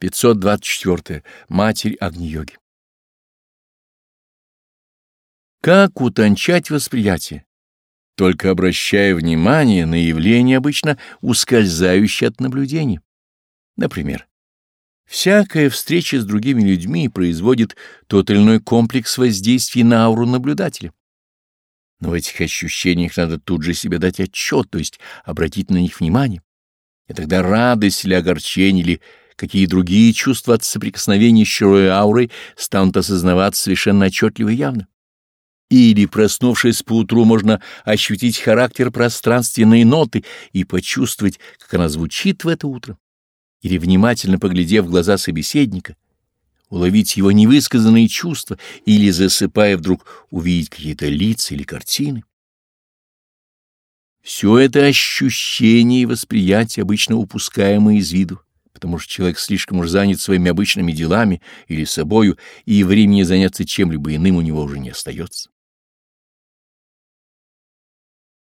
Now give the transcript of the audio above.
524. Матерь Агни-йоги. Как утончать восприятие? Только обращая внимание на явления, обычно ускользающие от наблюдения. Например, всякая встреча с другими людьми производит тот или иной комплекс воздействий на ауру наблюдателя. Но в этих ощущениях надо тут же себе дать отчет, то есть обратить на них внимание. И тогда радость или огорчение, или какие другие чувства от соприкосновения с чужой аурой станут осознаваться совершенно отчетливо и явно. Или, проснувшись поутру, можно ощутить характер пространственной ноты и почувствовать, как она звучит в это утро. Или, внимательно поглядев в глаза собеседника, уловить его невысказанные чувства или, засыпая, вдруг увидеть какие-то лица или картины. Все это ощущение и восприятие, обычно упускаемые из виду, потому что человек слишком уж занят своими обычными делами или собою, и времени заняться чем-либо иным у него уже не остается.